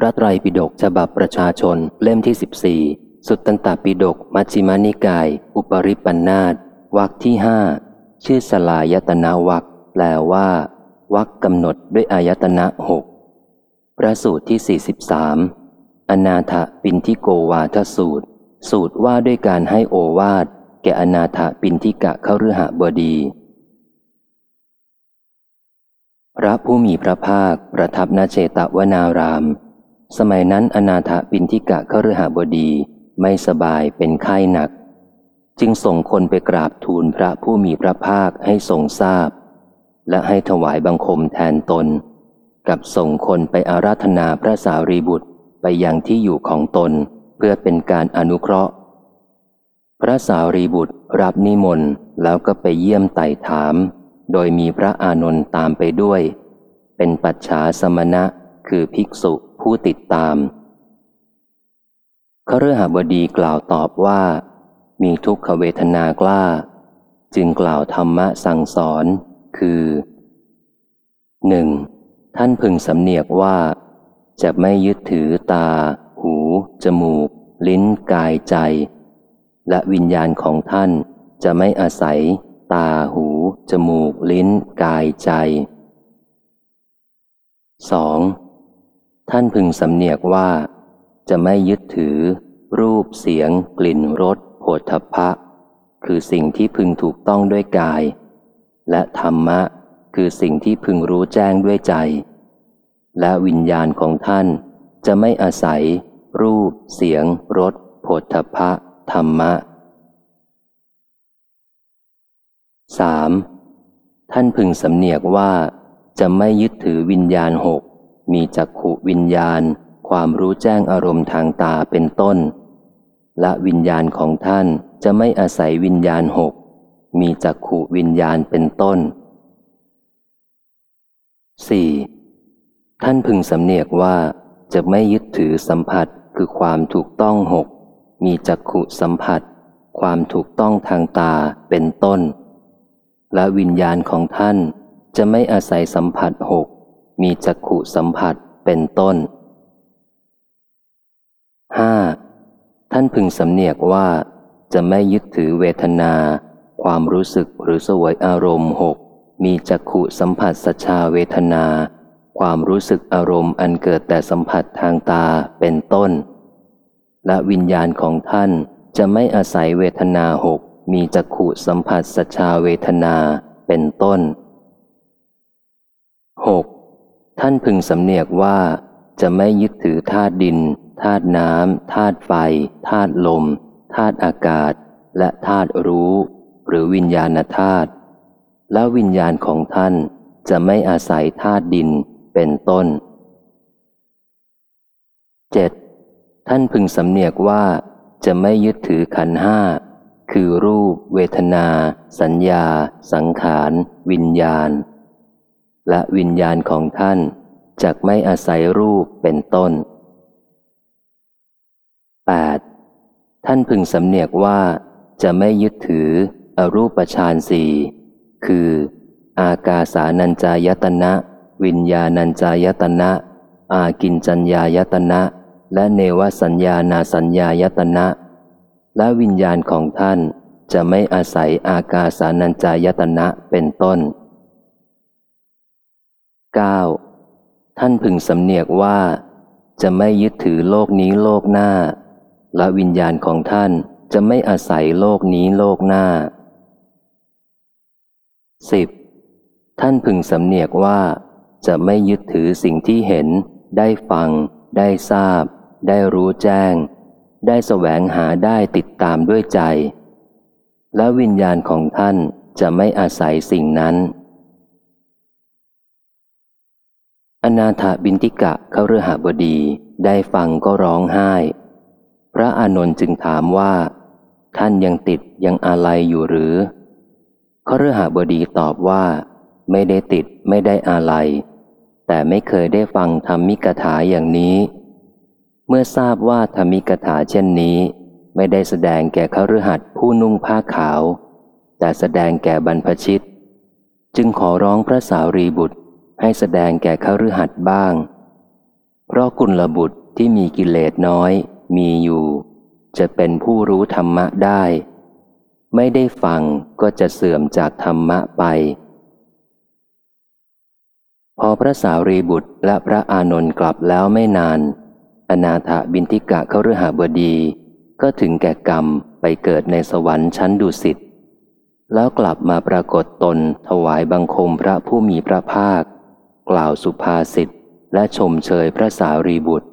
พระไตรปิฎกฉบับประชาชนเล่มที่ 14 สุตตันตปิฎกมัชฌิมานิกาย อุปริปันธาตวรรคที่ห้าชื่อสลายตนาวักแปลว่าวักกำหนดด้วยอายตนะหกพระสูตรที่ 43 อนาถปินทิโกวาทสูตร สูตรว่าด้วยการให้โอวาดแก่อนาถปินทิกะเข้าฤหบดี พระผู้มีพระภาคประทับนาเจตวนาราม สมัยนั้นอนาถปินทิกะเข้าฤหบดีไม่สบายเป็นไข้หนัก จึงส่งคนไปกราบทูลพระผู้มีพระภาคให้ทรงทราบ และให้ถวายบังคมแทนตน กับส่งคนไปอาราธนาพระสารีบุตรไปยังที่อยู่ของตนเพื่อเป็นการอนุเคราะห์ พระสารีบุตรรับนิมนต์แล้วก็ไปเยี่ยมไต่ถาม โดยมีพระอานนท์ตามไปด้วย เป็นปัจฉาสมณะคือภิกษุ ผู้ติดตามขเรือหบดีกล่าวตอบว่า มีทุกขเวทนากล้า จึงกล่าวธรรมะสั่งสอน คือหนึ่งท่านพึงสำเนียกว่า จะไม่ยึดถือตา หู จมูก ลิ้น กายใจ และวิญญาณของท่านจะไม่อาศัย ตา หู จมูก ลิ้น กายใจ 2. ท่านพึงสำเนียกว่า จะไม่ยึดถือ รูปเสียง กลิ่นรสโผฏฐพะคือสิ่งที่พึงถูกต้องด้วยกาย และธรรมะ คือสิ่งที่พึงรู้แจ้งด้วยใจ และวิญญาณของท่านจะไม่อาศัย รูป เสียงรสโผฏฐพะธรรมะ 3. ท่านพึงสำเนียกว่าจะไม่ยึดถือวิญญาณหก มีจักขุวิญญาณ ความรู้แจ้งอารมณ์ทางตาเป็นต้น และวิญญาณของท่านจะไม่อาศัยวิญญาณหก มีจักขุวิญญาณเป็นต้น 4. ท่านพึงสำเนียกว่าจะไม่ยึดถือสัมผัสคือความถูกต้องหก มีจักขุสัมผัส ความถูกต้องทางตาเป็นต้น และวิญญาณของท่านจะไม่อาศัยสัมผัสหก มีจักขุสัมผัสเป็นต้น 5. ท่านพึงสำเนียกว่า จะไม่ยึดถือเวทนา ความรู้สึกหรือสวยอารมณ์หกมีจักขุสัมผัสสชาเวทนา ความรู้สึกอารมณ์อันเกิดแต่สัมผัสทางตาเป็นต้น และวิญญาณของท่านจะไม่อาศัยเวทนาหกมีจักขุสัมผัสสชาเวทนาเป็นต้น 6. ท่านพึงสำเนียกว่า จะไม่ยึดถือธาตุดินธาตุน้ำธาตุไฟธาตุลมธาตุอากาศ และธาตุรู้ หรือวิญญาณธาตุและวิญญาณของท่านจะไม่อาศัยธาตุดินเป็นต้น 7. ท่านพึงสำเนียกว่า จะไม่ยึดถือขันห้าคือรูป เวทนา สัญญา สังขาร วิญญาณ และวิญญาณของท่านจักไม่อาศัยรูปเป็นต้น 8. ท่านพึงสำเนียกว่าจะไม่ยึดถืออรูปฌานสี่คือ อากาสานัญจายตนะ วิญญาณัญจายตนะ อากินจัญญายตนะ และเนวสัญญานาสัญญายตนะ และวิญญาณของท่านจะไม่อาศัยอากาสานัญจายตนะเป็นต้น 9. ท่านพึงสำเนียกว่า จะไม่ยึดถือโลกนี้โลกหน้า และวิญญาณของท่านจะไม่อาศัยโลกนี้โลกหน้า 10. ท่านพึงสำเนียกว่า จะไม่ยึดถือสิ่งที่เห็น ได้ฟัง ได้ทราบ ได้รู้แจ้ง ได้แสวงหาได้ติดตามด้วยใจ และวิญญาณของท่านจะไม่อาศัยสิ่งนั้น อนาถบินติกะเขาเรือหบดีได้ฟังก็ร้องไห้ พระอานนท์จึงถามว่า ท่านยังติดยังอะไรอยู่หรือเขาเรือหบดีตอบว่า ไม่ได้ติดไม่ได้อะไร แต่ไม่เคยได้ฟังธรรมิกถาอย่างนี้ เมื่อทราบว่าธรรมิกถาเช่นนี้ ไม่ได้แสดงแก่เขาเรือหัดผู้นุ่งผ้าขาว แต่แสดงแก่บรรพชิต จึงขอร้องพระสาวรีบุตร ให้แสดงแก่ขฤหัสถ์บ้าง เพราะกุลบุตรที่มีกิเลสน้อยมีอยู่ จะเป็นผู้รู้ธรรมะได้ ไม่ได้ฟังก็จะเสื่อมจากธรรมะไป พอพระสารีบุตรและพระอานนท์กลับแล้วไม่นาน อนาถบินทิกะเขาฤหาบดีก็ถึงแก่กรรมไปเกิดในสวรรค์ชั้นดุสิตแล้วกลับมาปรากฏตนถวายบังคมพระผู้มีพระภาค กล่าวสุภาษิตและชมเชยพระสารีบุตร